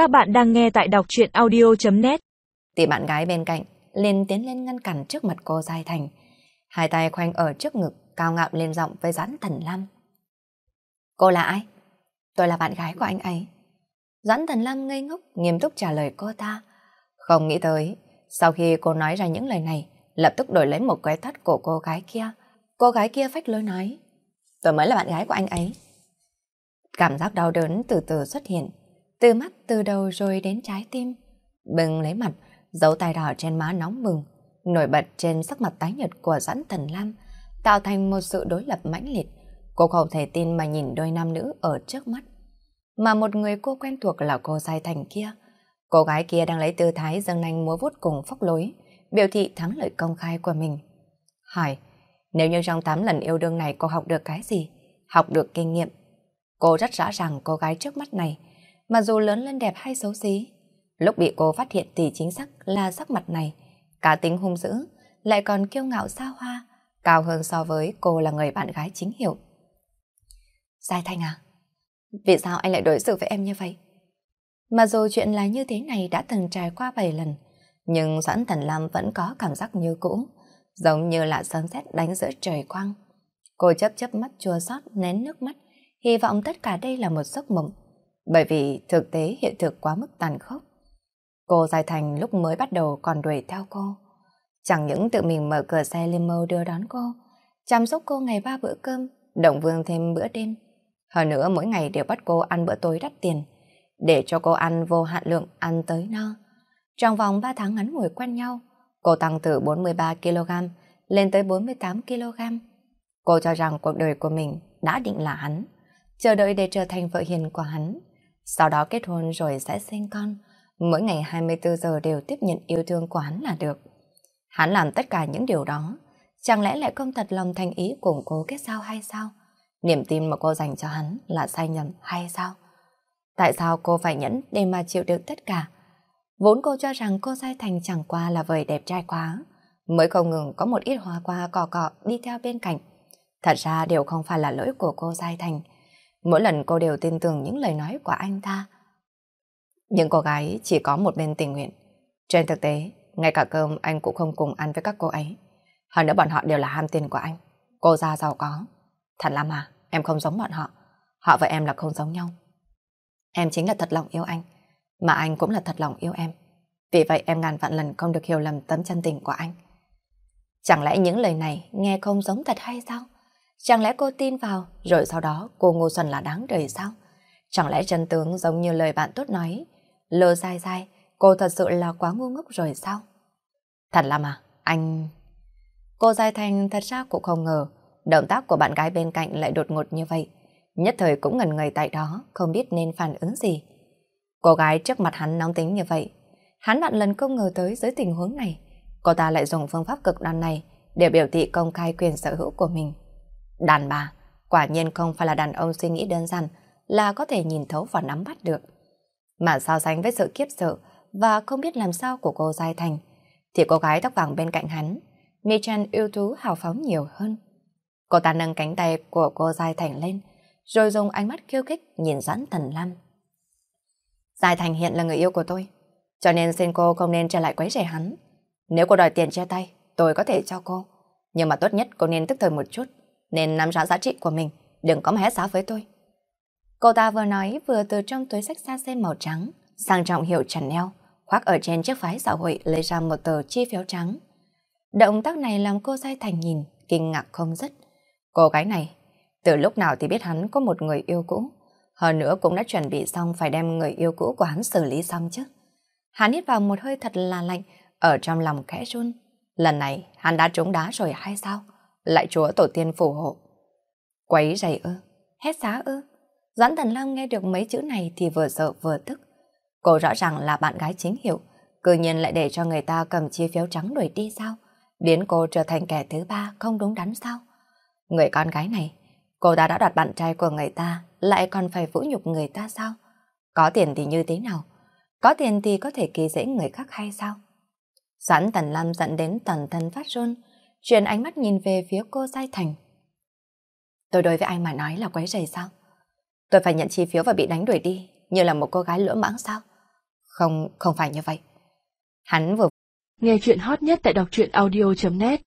Các bạn đang nghe tại đọc truyện audio.net Thì bạn gái bên cạnh liền tiến lên ngăn cản trước mặt cô Giai Thành. Hai tay khoanh ở trước ngực, cao ngạo lên giọng với Doãn Thần Lam. Cô là ai? Tôi là bạn gái của anh ấy. Doãn Thần Lam ngây ngốc, nghiêm túc trả lời cô ta. Không nghĩ tới, sau khi cô nói ra những lời này, lập tức đổi lấy một cái thắt của cô gái kia. Cô gái kia phách lối nói. Tôi mới là bạn gái của anh ấy. Cảm giác đau đớn từ từ xuất hiện, từ mắt từ đầu rồi đến trái tim. Bừng lấy mặt, dấu tay đỏ trên má nóng bừng, nổi bật trên sắc mặt tái nhật của Doãn Thần Lam, tạo thành một sự đối lập mãnh liệt. Cô không thể tin mà nhìn đôi nam nữ ở trước mắt. Mà một người cô quen thuộc là cô Sai Thành kia. Cô gái kia đang lấy tư thái dâng nanh múa vút cùng phóc lối, biểu thị thắng lợi công khai của mình. Hỏi, nếu như trong 8 lần yêu đương này cô học được cái gì? Học được kinh nghiệm. Cô rất rõ ràng cô gái trước mắt này, mà dù lớn lên đẹp hay xấu xí, lúc bị cô phát hiện thì chính xác là sắc mặt này, cá tính hung dữ, lại còn kiêu ngạo xa hoa, cao hơn so với cô là người bạn gái chính hiệu. Giai Thanh à, vì sao anh lại đối xử với em như vậy? Mà dù chuyện là như thế này đã từng trải qua 7 lần, nhưng Doãn Thần Lam vẫn có cảm giác như cũ, giống như là sấm sét đánh giữa trời quang. Cô chấp chấp mắt chua xót nén nước mắt, hy vọng tất cả đây là một giấc mộng, bởi vì thực tế hiện thực quá mức tàn khốc. Cô Giai Thành lúc mới bắt đầu còn đuổi theo cô. Chẳng những tự mình mở cửa xe limo đưa đón cô, chăm sóc cô ngày ba bữa cơm, động vương thêm bữa đêm. Hơn nữa mỗi ngày đều bắt cô ăn bữa tối đắt tiền, để cho cô ăn vô hạn lượng, ăn tới no. Trong vòng 3 tháng ngắn ngủi quen nhau, cô tăng từ 43kg lên tới 48kg. Cô cho rằng cuộc đời của mình đã định là hắn, chờ đợi để trở thành vợ hiền của hắn. Sau đó kết hôn rồi sẽ sinh con, mỗi ngày 24 giờ đều tiếp nhận yêu thương của hắn là được. Hắn làm tất cả những điều đó, chẳng lẽ lại không thật lòng thành ý cùng cô kết giao hay sao? Niềm tin mà cô dành cho hắn là sai nhầm hay sao? Tại sao cô phải nhẫn để mà chịu được tất cả? Vốn cô cho rằng cô sai Thành chẳng qua là vời đẹp trai quá, mới không ngừng có một ít hoa qua cỏ cọ đi theo bên cạnh. Thật ra đều không phải là lỗi của cô sai Thành. Mỗi lần cô đều tin tưởng những lời nói của anh ta. Những cô gái chỉ có một bên tình nguyện. Trên thực tế, ngay cả cơm anh cũng không cùng ăn với các cô ấy. Hơn nữa bọn họ đều là ham tiền của anh. Cô ra giàu có. Thật là mà, em không giống bọn họ. Họ và em là không giống nhau. Em chính là thật lòng yêu anh, mà anh cũng là thật lòng yêu em. Vì vậy em ngàn vạn lần không được hiểu lầm tấm chân tình của anh. Chẳng lẽ những lời này nghe không giống thật hay sao? Chẳng lẽ cô tin vào, rồi sau đó cô ngu xuẩn là đáng đời sao? Chẳng lẽ chân tướng giống như lời bạn tốt nói, lơ dai dai, cô thật sự là quá ngu ngốc rồi sao? Thật là mà, anh... Cô Giai Thành thật ra cũng không ngờ, động tác của bạn gái bên cạnh lại đột ngột như vậy. Nhất thời cũng ngần người tại đó, không biết nên phản ứng gì. Cô gái trước mặt hắn nóng tính như vậy, hắn vạn lần không ngờ tới dưới tình huống này, cô ta lại dùng phương pháp cực đoan này để biểu thị công khai quyền sở hữu của mình. Đàn bà, quả nhiên không phải là đàn ông suy nghĩ đơn giản là có thể nhìn thấu và nắm bắt được. Mà so sánh với sự kiếp sợ và không biết làm sao của cô Giai Thành, thì cô gái tóc vàng bên cạnh hắn, Michan yêu ưu tú hào phóng nhiều hơn. Cô ta nâng cánh tay của cô Giai Thành lên, rồi dùng ánh mắt khiêu khích nhìn dẫn Thần Lam. Giai Thành hiện là người yêu của tôi, cho nên xin cô không nên trở lại quấy rầy hắn. Nếu cô đòi tiền chia tay, tôi có thể cho cô. Nhưng mà tốt nhất cô nên tức thời một chút, nên nắm rõ giá trị của mình, đừng có mà hét giá với tôi. Cô ta vừa nói vừa từ trong túi sách xa xên màu trắng, sang trọng hiệu Chanel, khoác ở trên chiếc phái xã hội lấy ra một tờ chi phiếu trắng. Động tác này làm cô sai Thành nhìn, kinh ngạc không dứt. Cô gái này, từ lúc nào thì biết hắn có một người yêu cũ, hơn nữa cũng đã chuẩn bị xong phải đem người yêu cũ của hắn xử lý xong chứ. Hắn hít vào một hơi thật là lạnh, ở trong lòng khẽ run. Lần này hắn đã trúng đá rồi hay sao? Lại chúa tổ tiên phù hộ. Quấy rầy ư? Hét xá ư? Doãn Thần Lâm nghe được mấy chữ này thì vừa sợ vừa tức. Cô rõ ràng là bạn gái chính hiệu, cư nhiên lại để cho người ta cầm chi phiếu trắng đuổi đi sao? Biến cô trở thành kẻ thứ ba không đúng đắn sao? Người con gái này, cô ta đã đoạt bạn trai của người ta, lại còn phải vũ nhục người ta sao? Có tiền thì như thế nào? Có tiền thì có thể kỳ dễ người khác hay sao? Doãn Tần Lâm dẫn đến toàn thân phát run, chuyển ánh mắt nhìn về phía cô Giai Thành. Tôi đối với anh mà nói là quấy rầy sao? Tôi phải nhận chi phiếu và bị đánh đuổi đi, như là một cô gái lỗ mãng sao? Không, không phải như vậy. Hắn vừa nghe chuyện hot nhất tại đọc truyện audio.net